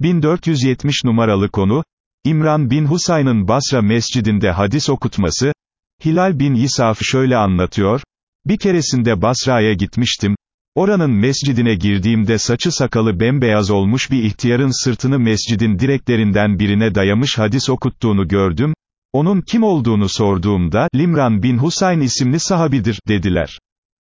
1470 numaralı konu, İmran bin Husayn'ın Basra mescidinde hadis okutması, Hilal bin İsaf şöyle anlatıyor, bir keresinde Basra'ya gitmiştim, oranın mescidine girdiğimde saçı sakalı bembeyaz olmuş bir ihtiyarın sırtını mescidin direklerinden birine dayamış hadis okuttuğunu gördüm, onun kim olduğunu sorduğumda, Limran bin Husayn isimli sahabidir, dediler.